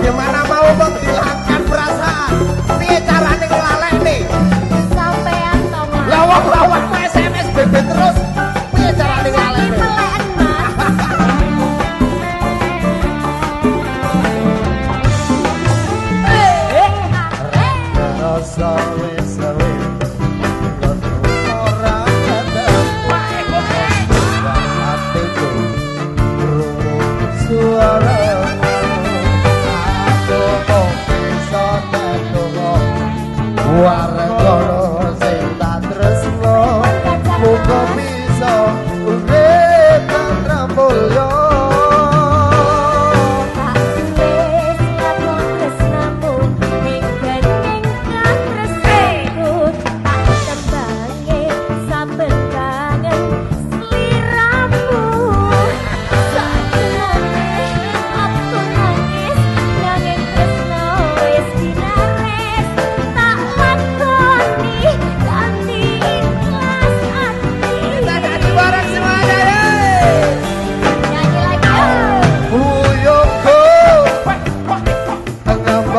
bagaimana mau menghilangkan perasaan? Piye carane ngelalek nih? Sampean to lawak-lawak, lawan SMS BB terus. Piye carane ngelalek Sorry.